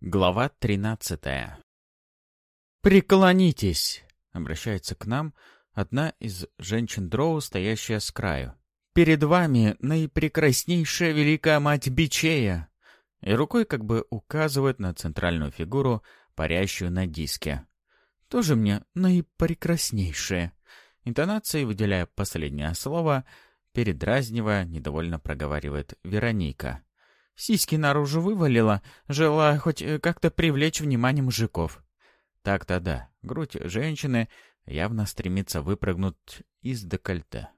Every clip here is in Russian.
Глава тринадцатая. «Преклонитесь!» — обращается к нам одна из женщин Дроу, стоящая с краю. «Перед вами наипрекраснейшая великая мать Бичея!» И рукой как бы указывает на центральную фигуру, парящую на диске. «Тоже мне наипрекраснейшая!» Интонацией, выделяя последнее слово, передразнивая, недовольно проговаривает Вероника. Сиськи наружу вывалила, желая хоть э, как-то привлечь внимание мужиков. Так-то да, грудь женщины явно стремится выпрыгнуть из декольте.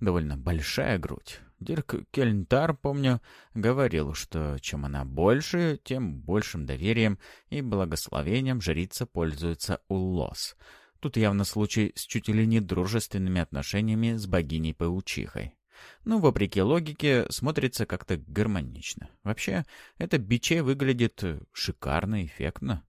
Довольно большая грудь. Дирк Кельнтар, помню, говорил, что чем она больше, тем большим доверием и благословением жрица пользуется у лос. Тут явно случай с чуть ли не дружественными отношениями с богиней-паучихой. Но, вопреки логике, смотрится как-то гармонично. Вообще, это биче выглядит шикарно, эффектно.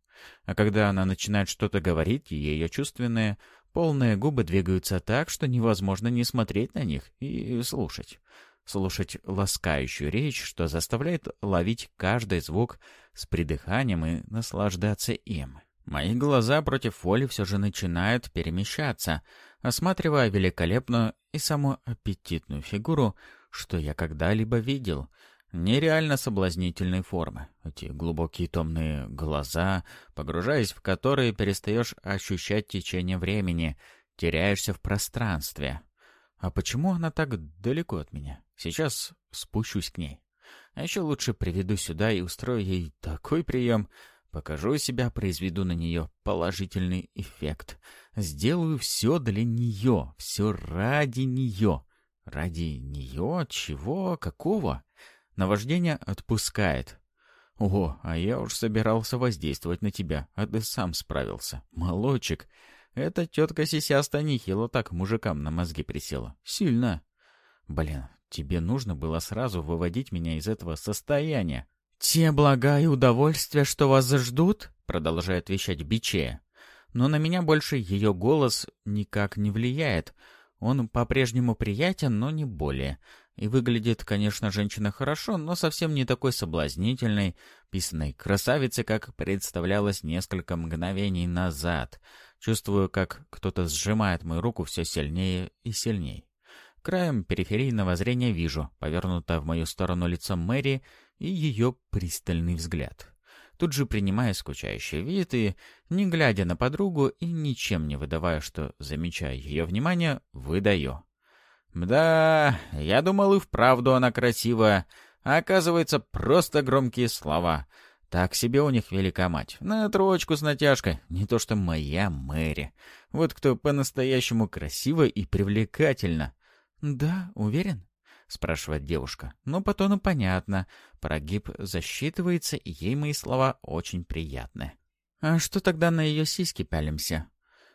А когда она начинает что-то говорить, ее чувственные, полные губы двигаются так, что невозможно не смотреть на них и слушать. Слушать ласкающую речь, что заставляет ловить каждый звук с придыханием и наслаждаться им. Мои глаза против воли все же начинают перемещаться, осматривая великолепную и самую аппетитную фигуру, что я когда-либо видел. Нереально соблазнительной формы. Эти глубокие томные глаза, погружаясь в которые перестаешь ощущать течение времени, теряешься в пространстве. А почему она так далеко от меня? Сейчас спущусь к ней. А еще лучше приведу сюда и устрою ей такой прием, Покажу себя, произведу на нее положительный эффект. Сделаю все для нее, все ради нее. Ради нее? Чего? Какого? Наваждение отпускает. О, а я уж собирался воздействовать на тебя, а ты сам справился. Молочек. Эта тетка сисяста нехило так мужикам на мозги присела. Сильно. Блин, тебе нужно было сразу выводить меня из этого состояния. «Те блага и удовольствия, что вас ждут», — продолжает вещать Биче. Но на меня больше ее голос никак не влияет. Он по-прежнему приятен, но не более. И выглядит, конечно, женщина хорошо, но совсем не такой соблазнительной, писанной красавицей, как представлялось несколько мгновений назад. Чувствую, как кто-то сжимает мою руку все сильнее и сильнее. Краем периферийного зрения вижу, повернуто в мою сторону лицо Мэри, и ее пристальный взгляд. Тут же принимая скучающий вид и, не глядя на подругу и ничем не выдавая, что замечая ее внимание, выдаю. «Да, я думал и вправду она красивая, а оказывается просто громкие слова. Так себе у них велика мать. На троечку с натяжкой, не то что моя Мэри. Вот кто по-настоящему красиво и привлекательно». «Да, уверен?» — спрашивает девушка. «Ну, по тону понятно. Прогиб засчитывается, и ей мои слова очень приятны». «А что тогда на ее сиськи пялимся?»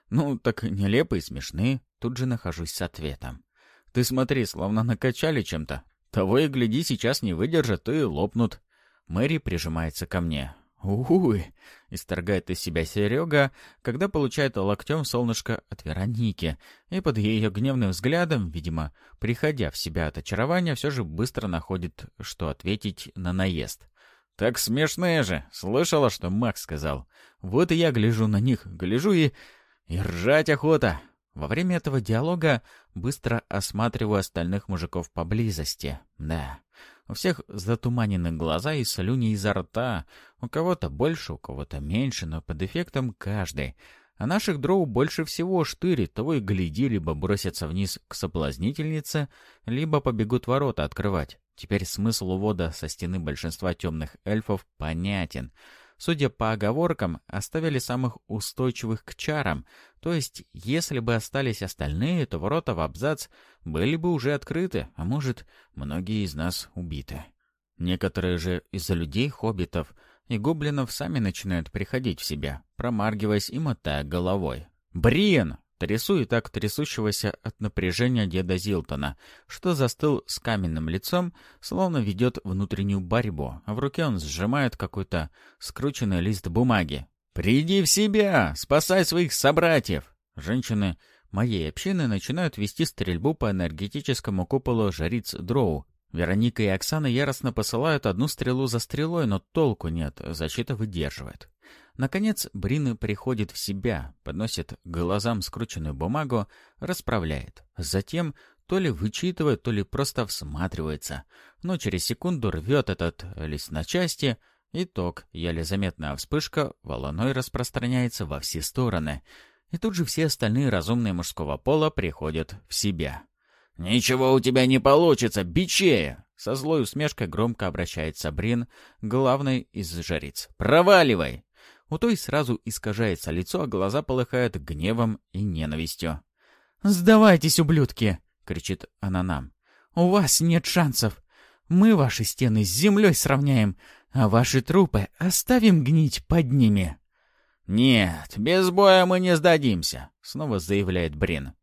«Ну, так нелепо и смешны». Тут же нахожусь с ответом. «Ты смотри, словно накачали чем-то. Того и гляди, сейчас не выдержат и лопнут». Мэри прижимается ко мне. «Уй!» — исторгает из себя Серега, когда получает локтем солнышко от Вероники, и под ее гневным взглядом, видимо, приходя в себя от очарования, все же быстро находит, что ответить на наезд. «Так смешные же! Слышала, что Макс сказал. Вот и я гляжу на них, гляжу и... и ржать охота!» Во время этого диалога быстро осматриваю остальных мужиков поблизости. Да, у всех затуманены глаза и слюни изо рта. У кого-то больше, у кого-то меньше, но под эффектом каждый. А наших дроу больше всего штырит, того и гляди, либо бросятся вниз к соблазнительнице, либо побегут ворота открывать. Теперь смысл увода со стены большинства темных эльфов понятен — судя по оговоркам, оставили самых устойчивых к чарам, то есть, если бы остались остальные, то ворота в абзац были бы уже открыты, а может, многие из нас убиты. Некоторые же из-за людей-хоббитов и гоблинов сами начинают приходить в себя, промаргиваясь и мотая головой. «Бриен!» Трясу и так трясущегося от напряжения деда Зилтона, что застыл с каменным лицом, словно ведет внутреннюю борьбу, а в руке он сжимает какой-то скрученный лист бумаги. «Приди в себя! Спасай своих собратьев!» Женщины моей общины начинают вести стрельбу по энергетическому куполу жриц Дроу. Вероника и Оксана яростно посылают одну стрелу за стрелой, но толку нет, защита выдерживает. Наконец, Брин приходит в себя, подносит глазам скрученную бумагу, расправляет. Затем то ли вычитывает, то ли просто всматривается. Но через секунду рвет этот лист на части. Итог. Еле заметная вспышка волной распространяется во все стороны. И тут же все остальные разумные мужского пола приходят в себя. «Ничего у тебя не получится, бичея!» Со злой усмешкой громко обращается Брин, главный из жриц. «Проваливай!» У той сразу искажается лицо, а глаза полыхают гневом и ненавистью. «Сдавайтесь, ублюдки!» — кричит она нам. «У вас нет шансов. Мы ваши стены с землей сравняем, а ваши трупы оставим гнить под ними». «Нет, без боя мы не сдадимся», — снова заявляет Брин.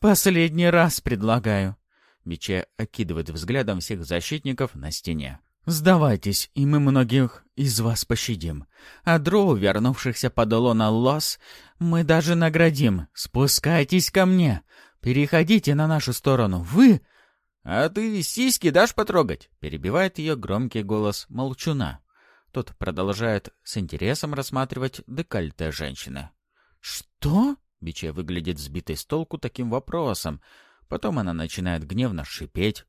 «Последний раз предлагаю». Биче окидывает взглядом всех защитников на стене. «Сдавайтесь, и мы многих из вас пощадим. А дроу, вернувшихся по на Лос, мы даже наградим. Спускайтесь ко мне. Переходите на нашу сторону. Вы...» «А ты сиськи дашь потрогать?» — перебивает ее громкий голос молчуна. Тот продолжает с интересом рассматривать декольте женщины. «Что?» — Биче выглядит сбитой с толку таким вопросом. Потом она начинает гневно шипеть.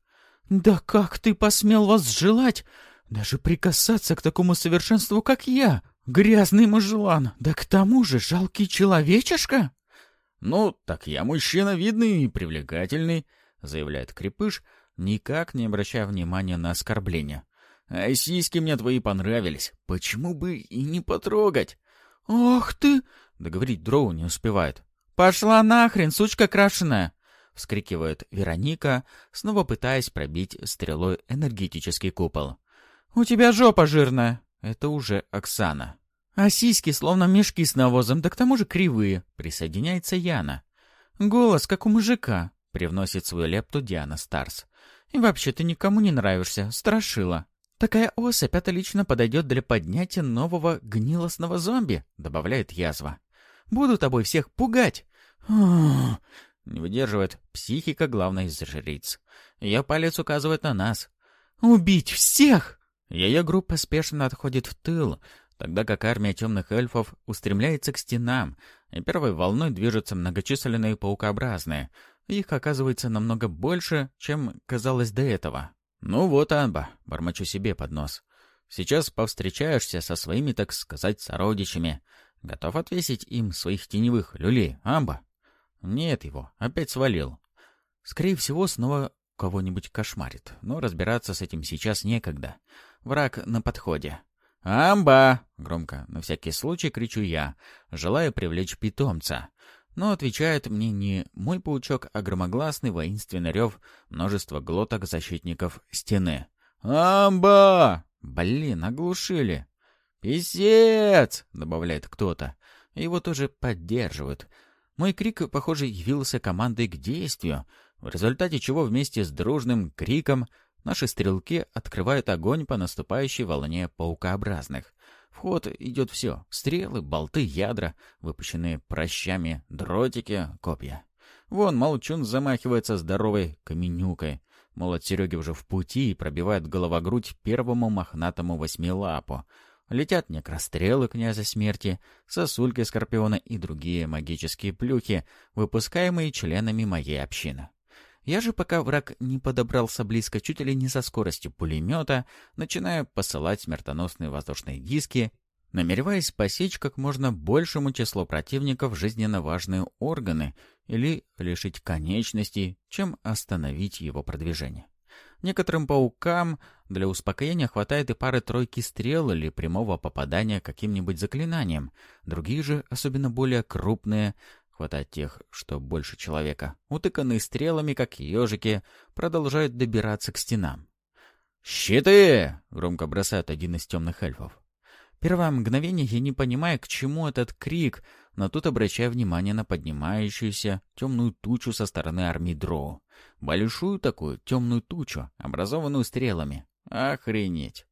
«Да как ты посмел вас желать? Даже прикасаться к такому совершенству, как я! Грязный мужелан! Да к тому же жалкий человечишка!» «Ну, так я мужчина видный и привлекательный», — заявляет Крепыш, никак не обращая внимания на оскорбления. «А сиськи мне твои понравились. Почему бы и не потрогать?» «Ох ты!» — договорить Дроу не успевает. «Пошла нахрен, сучка крашеная!» — вскрикивает Вероника, снова пытаясь пробить стрелой энергетический купол. «У тебя жопа жирная!» — это уже Оксана. «А сиськи словно мешки с навозом, да к тому же кривые!» — присоединяется Яна. «Голос, как у мужика!» — привносит свою лепту Диана Старс. «И вообще ты никому не нравишься, страшила!» «Такая особь отлично подойдет для поднятия нового гнилостного зомби», — добавляет язва. «Буду тобой всех пугать!» Не выдерживает психика главной из жриц. Ее палец указывает на нас. «Убить всех!» Ее группа спешно отходит в тыл, тогда как армия темных эльфов устремляется к стенам, и первой волной движутся многочисленные паукообразные. Их оказывается намного больше, чем казалось до этого. «Ну вот, Анба», — бормочу себе под нос. «Сейчас повстречаешься со своими, так сказать, сородичами. Готов отвесить им своих теневых люлей, Амба?» Нет его, опять свалил. Скорее всего, снова кого-нибудь кошмарит, но разбираться с этим сейчас некогда. Враг на подходе. «Амба!» — громко, на всякий случай кричу я, желая привлечь питомца. Но отвечает мне не мой паучок, а громогласный воинственный рев множества глоток защитников стены. «Амба!» Блин, оглушили. «Писец!» — добавляет кто-то. Его тоже поддерживают. Мой крик, похоже, явился командой к действию, в результате чего вместе с дружным криком наши стрелки открывают огонь по наступающей волне паукообразных. В ход идет все — стрелы, болты, ядра, выпущенные прощами, дротики, копья. Вон Молчун замахивается здоровой каменюкой. Молот Сереги уже в пути и пробивает головогрудь первому мохнатому восьмилапу — Летят некрострелы князя смерти, сосульки скорпиона и другие магические плюхи, выпускаемые членами моей общины. Я же, пока враг не подобрался близко чуть ли не со скоростью пулемета, начинаю посылать смертоносные воздушные диски, намереваясь посечь как можно большему числу противников жизненно важные органы или лишить конечностей, чем остановить его продвижение. Некоторым паукам для успокоения хватает и пары-тройки стрел или прямого попадания каким-нибудь заклинанием. Другие же, особенно более крупные, хватает тех, что больше человека, утыканные стрелами, как ежики, продолжают добираться к стенам. «Щиты!» — громко бросает один из темных эльфов. Первое мгновение я не понимаю, к чему этот крик, но тут обращаю внимание на поднимающуюся темную тучу со стороны армии Дроу. Большую такую темную тучу, образованную стрелами. Охренеть!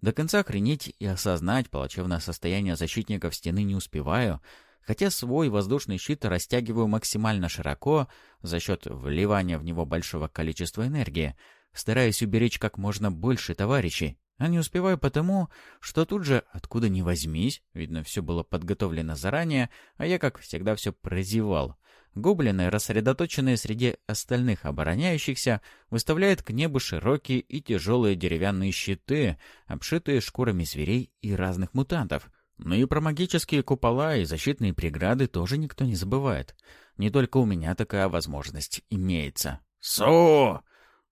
До конца охренеть и осознать плачевное состояние защитников стены не успеваю, хотя свой воздушный щит растягиваю максимально широко за счет вливания в него большого количества энергии, стараясь уберечь как можно больше товарищей, а не успеваю потому, что тут же, откуда ни возьмись, видно, все было подготовлено заранее, а я, как всегда, все прозевал. Гоблины, рассредоточенные среди остальных обороняющихся, выставляют к небу широкие и тяжелые деревянные щиты, обшитые шкурами зверей и разных мутантов. Ну и про магические купола и защитные преграды тоже никто не забывает. Не только у меня такая возможность имеется. «Су!»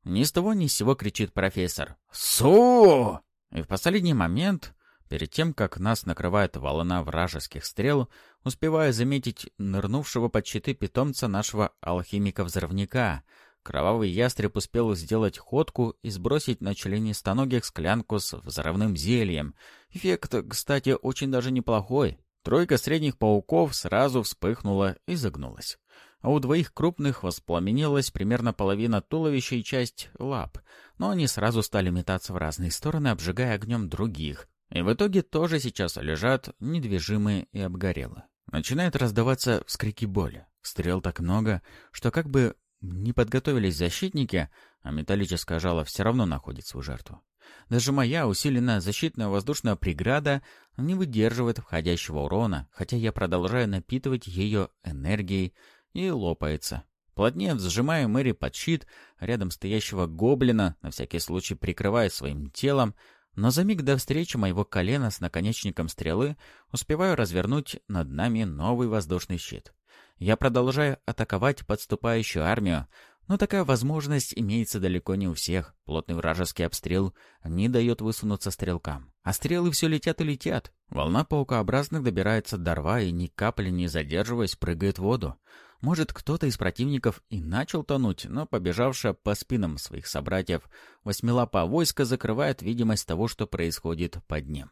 Ни с того ни с сего кричит профессор. «Су!» И в последний момент, перед тем, как нас накрывает волна вражеских стрел, успеваю заметить нырнувшего под щиты питомца нашего алхимика-взрывника. Кровавый ястреб успел сделать ходку и сбросить на членистоногих склянку с взрывным зельем. Эффект, кстати, очень даже неплохой. Тройка средних пауков сразу вспыхнула и загнулась а у двоих крупных воспламенилась примерно половина туловища и часть лап, но они сразу стали метаться в разные стороны, обжигая огнем других, и в итоге тоже сейчас лежат недвижимые и обгорелы. Начинает раздаваться вскрики боли. Стрел так много, что как бы не подготовились защитники, а металлическое жало все равно находит свою жертву. Даже моя усиленная защитная воздушная преграда не выдерживает входящего урона, хотя я продолжаю напитывать ее энергией, и лопается. Плотнее сжимаю Мэри под щит, рядом стоящего гоблина, на всякий случай прикрывая своим телом, но за миг до встречи моего колена с наконечником стрелы успеваю развернуть над нами новый воздушный щит. Я продолжаю атаковать подступающую армию, но такая возможность имеется далеко не у всех. Плотный вражеский обстрел не дает высунуться стрелкам. А стрелы все летят и летят. Волна паукообразных добирается до рва и ни капли не задерживаясь прыгает в воду. Может, кто-то из противников и начал тонуть, но побежавшая по спинам своих собратьев восьмилапа войска закрывает видимость того, что происходит под ним.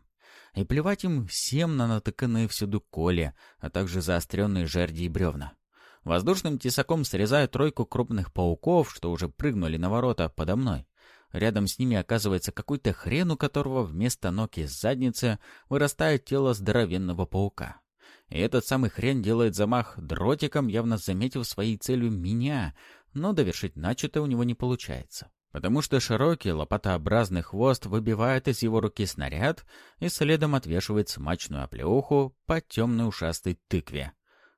И плевать им всем на натыканные всюду коли, а также заостренные жерди и бревна. Воздушным тесаком срезаю тройку крупных пауков, что уже прыгнули на ворота подо мной. Рядом с ними оказывается какой-то хрен, у которого вместо ног и задницы вырастает тело здоровенного паука. И этот самый хрен делает замах дротиком, явно заметив своей целью меня, но довершить начатое у него не получается. Потому что широкий лопатообразный хвост выбивает из его руки снаряд и следом отвешивает смачную оплеуху по темной ушастой тыкве.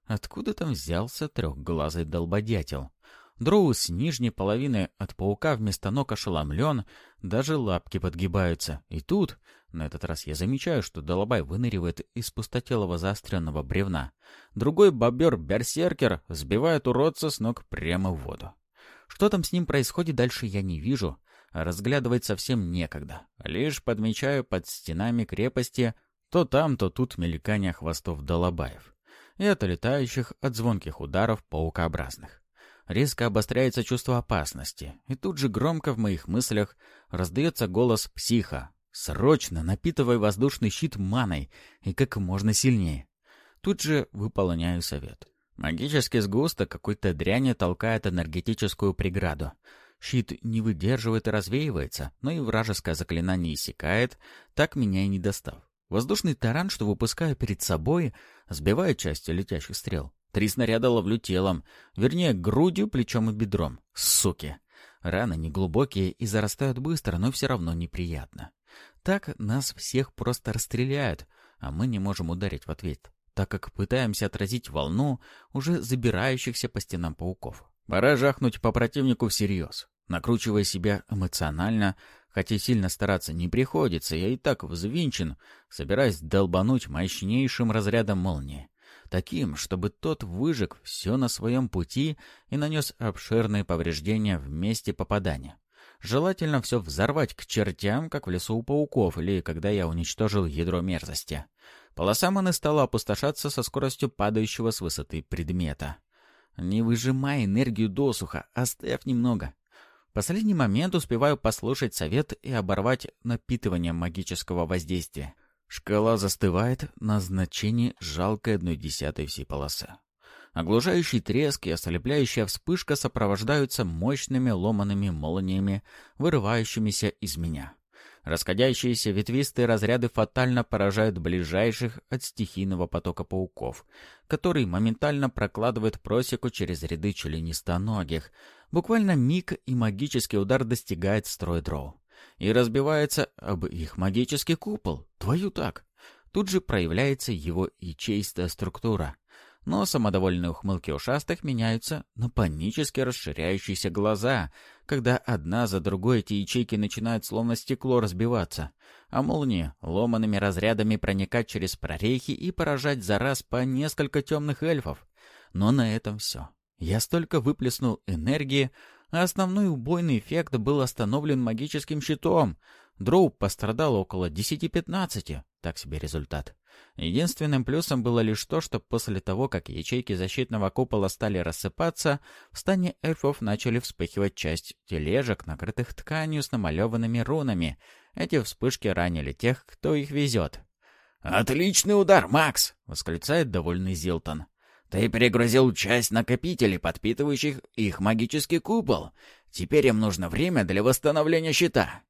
Откуда там взялся трехглазый долбодятел? Дроу с нижней половины от паука вместо ног ошеломлен, даже лапки подгибаются. И тут, на этот раз я замечаю, что Долобай выныривает из пустотелого заостренного бревна. Другой бобер-берсеркер сбивает уродца с ног прямо в воду. Что там с ним происходит, дальше я не вижу, разглядывать совсем некогда. Лишь подмечаю под стенами крепости то там, то тут мелькание хвостов Долобаев. И от летающих от звонких ударов паукообразных. Резко обостряется чувство опасности, и тут же громко в моих мыслях раздается голос психа. «Срочно напитывай воздушный щит маной, и как можно сильнее». Тут же выполняю совет. Магический сгусток какой-то дряни толкает энергетическую преграду. Щит не выдерживает и развеивается, но и вражеское заклинание иссякает, так меня и не достав. Воздушный таран, что выпускаю перед собой, сбивает части летящих стрел. Три снаряда ловлю телом, вернее, грудью, плечом и бедром. Суки! Раны неглубокие и зарастают быстро, но все равно неприятно. Так нас всех просто расстреляют, а мы не можем ударить в ответ, так как пытаемся отразить волну уже забирающихся по стенам пауков. Пора жахнуть по противнику всерьез. Накручивая себя эмоционально, хотя сильно стараться не приходится, я и так взвинчен, собираясь долбануть мощнейшим разрядом молнии таким, чтобы тот выжег все на своем пути и нанес обширные повреждения в месте попадания. Желательно все взорвать к чертям, как в лесу у пауков, или когда я уничтожил ядро мерзости. Полоса маны стала опустошаться со скоростью падающего с высоты предмета. Не выжимай энергию досуха, оставь немного. Последний момент успеваю послушать совет и оборвать напитывание магического воздействия. Шкала застывает на значении жалкой одной десятой всей полосы. Оглушающий треск и ослепляющая вспышка сопровождаются мощными ломаными молниями, вырывающимися из меня. Расходящиеся ветвистые разряды фатально поражают ближайших от стихийного потока пауков, который моментально прокладывает просеку через ряды членистоногих, Буквально миг, и магический удар достигает строй дроу. И разбивается об их магический купол. Твою так. Тут же проявляется его ячеистая структура. Но самодовольные ухмылки ушастых меняются на панически расширяющиеся глаза, когда одна за другой эти ячейки начинают словно стекло разбиваться, а молнии ломаными разрядами проникать через прорехи и поражать за раз по несколько темных эльфов. Но на этом все. Я столько выплеснул энергии, основной убойный эффект был остановлен магическим щитом. Дроу пострадал около 10-15. Так себе результат. Единственным плюсом было лишь то, что после того, как ячейки защитного купола стали рассыпаться, в стане эльфов начали вспыхивать часть тележек, накрытых тканью с намалеванными рунами. Эти вспышки ранили тех, кто их везет. «Отличный удар, Макс!» — восклицает довольный Зилтон. Ты перегрузил часть накопителей, подпитывающих их магический купол. Теперь им нужно время для восстановления щита.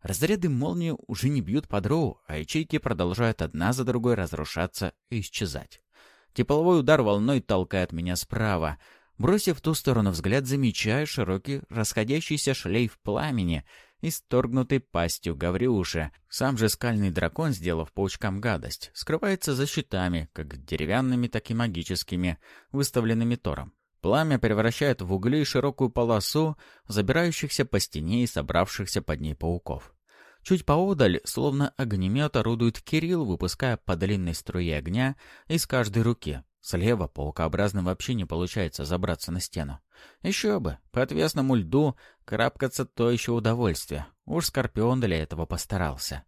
Разряды молнии уже не бьют по дроу, а ячейки продолжают одна за другой разрушаться и исчезать. Тепловой удар волной толкает меня справа. Бросив в ту сторону взгляд, замечаю широкий расходящийся шлейф пламени — исторгнутой пастью Гавриуши. Сам же скальный дракон, сделав паучкам гадость, скрывается за щитами, как деревянными, так и магическими, выставленными Тором. Пламя превращает в угли широкую полосу, забирающихся по стене и собравшихся под ней пауков. Чуть поодаль, словно огнемет, орудует Кирилл, выпуская по длинной струе огня из каждой руки. Слева паукообразным вообще не получается забраться на стену. Еще бы, по отвесному льду карабкаться то еще удовольствие. Уж Скорпион для этого постарался.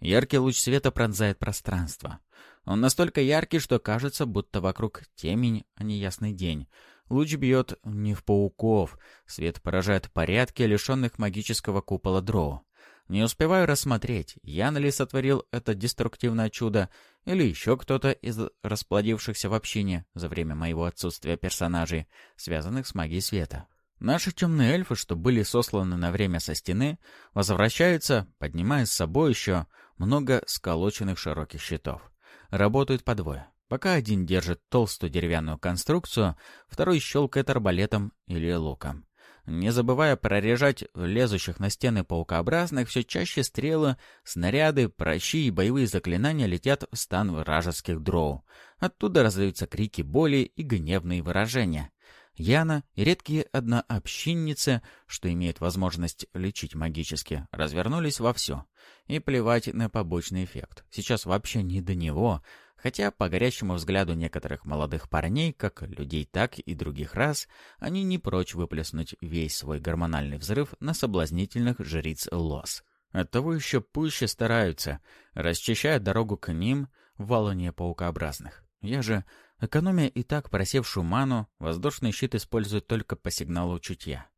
Яркий луч света пронзает пространство. Он настолько яркий, что кажется, будто вокруг темень, а не ясный день. Луч бьет не в пауков. Свет поражает порядки, лишенных магического купола дроу. Не успеваю рассмотреть, Ян ли сотворил это деструктивное чудо, или еще кто-то из расплодившихся в общине за время моего отсутствия персонажей, связанных с магией света. Наши темные эльфы, что были сосланы на время со стены, возвращаются, поднимая с собой еще много сколоченных широких щитов. Работают по двое. Пока один держит толстую деревянную конструкцию, второй щелкает арбалетом или луком. Не забывая прорежать лезущих на стены паукообразных, все чаще стрелы, снаряды, прощи и боевые заклинания летят в стан вражеских дроу. Оттуда раздаются крики боли и гневные выражения. Яна и редкие однообщинницы, что имеют возможность лечить магически, развернулись вовсю. И плевать на побочный эффект. Сейчас вообще не до него, Хотя, по горящему взгляду некоторых молодых парней, как людей, так и других рас, они не прочь выплеснуть весь свой гормональный взрыв на соблазнительных жриц Лос. Оттого еще пуще стараются, расчищая дорогу к ним в валуне паукообразных. Я же, экономя и так просевшую ману, воздушный щит использую только по сигналу чутья.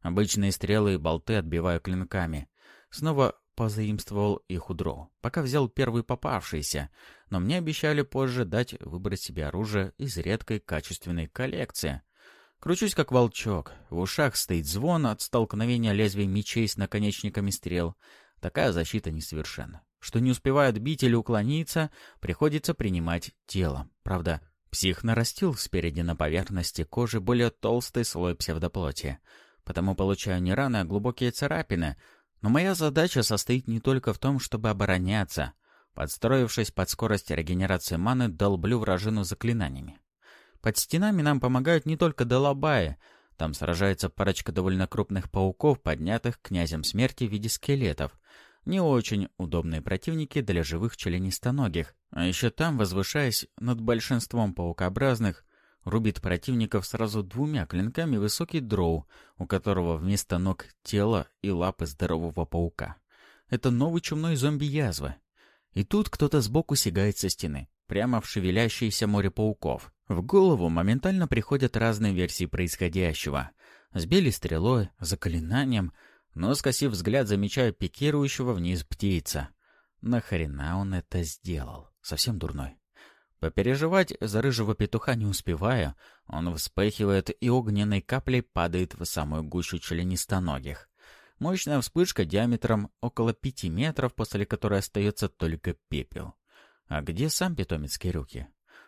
Обычные стрелы и болты отбиваю клинками. Снова позаимствовал их у дроу, пока взял первый попавшийся, но мне обещали позже дать выбрать себе оружие из редкой качественной коллекции. Кручусь как волчок, в ушах стоит звон от столкновения лезвий мечей с наконечниками стрел. Такая защита несовершенна. Что не успевает бить или уклониться, приходится принимать тело. Правда, псих нарастил спереди на поверхности кожи более толстый слой псевдоплоти. Потому получаю не раны, а глубокие царапины — но моя задача состоит не только в том, чтобы обороняться. Подстроившись под скорость регенерации маны, долблю вражину заклинаниями. Под стенами нам помогают не только долобаи. Там сражается парочка довольно крупных пауков, поднятых князем смерти в виде скелетов. Не очень удобные противники для живых членистоногих. А еще там, возвышаясь над большинством паукообразных, Рубит противников сразу двумя клинками высокий дроу, у которого вместо ног тело и лапы здорового паука. Это новый чумной зомби-язва. И тут кто-то сбоку сигает со стены, прямо в шевелящееся море пауков. В голову моментально приходят разные версии происходящего. Сбили стрелой, заклинанием, но, скосив взгляд, замечаю пикирующего вниз птица. Нахрена он это сделал? Совсем дурной. Попереживать за рыжего петуха не успевая, он вспыхивает и огненной каплей падает в самую гущу членистоногих. Мощная вспышка диаметром около пяти метров, после которой остается только пепел. А где сам питомец Кирюки?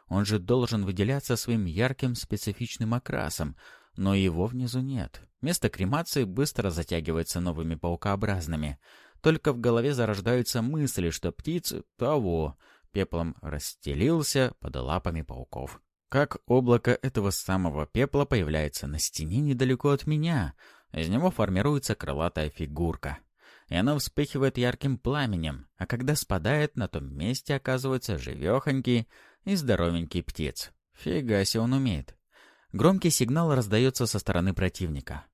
Он же должен выделяться своим ярким специфичным окрасом, но его внизу нет. Место кремации быстро затягивается новыми паукообразными. Только в голове зарождаются мысли, что птиц того пеплом расстелился под лапами пауков. Как облако этого самого пепла появляется на стене недалеко от меня. Из него формируется крылатая фигурка. И она вспыхивает ярким пламенем, а когда спадает, на том месте оказывается живехонький и здоровенький птиц. Фига себе он умеет. Громкий сигнал раздается со стороны противника.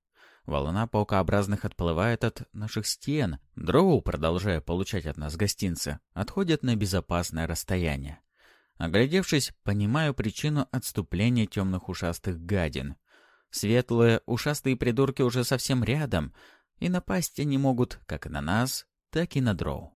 Волна паукообразных отплывает от наших стен. Дроу, продолжая получать от нас гостинцы, отходят на безопасное расстояние. Оглядевшись, понимаю причину отступления темных ушастых гадин. Светлые ушастые придурки уже совсем рядом, и напасть они могут как на нас, так и на дроу.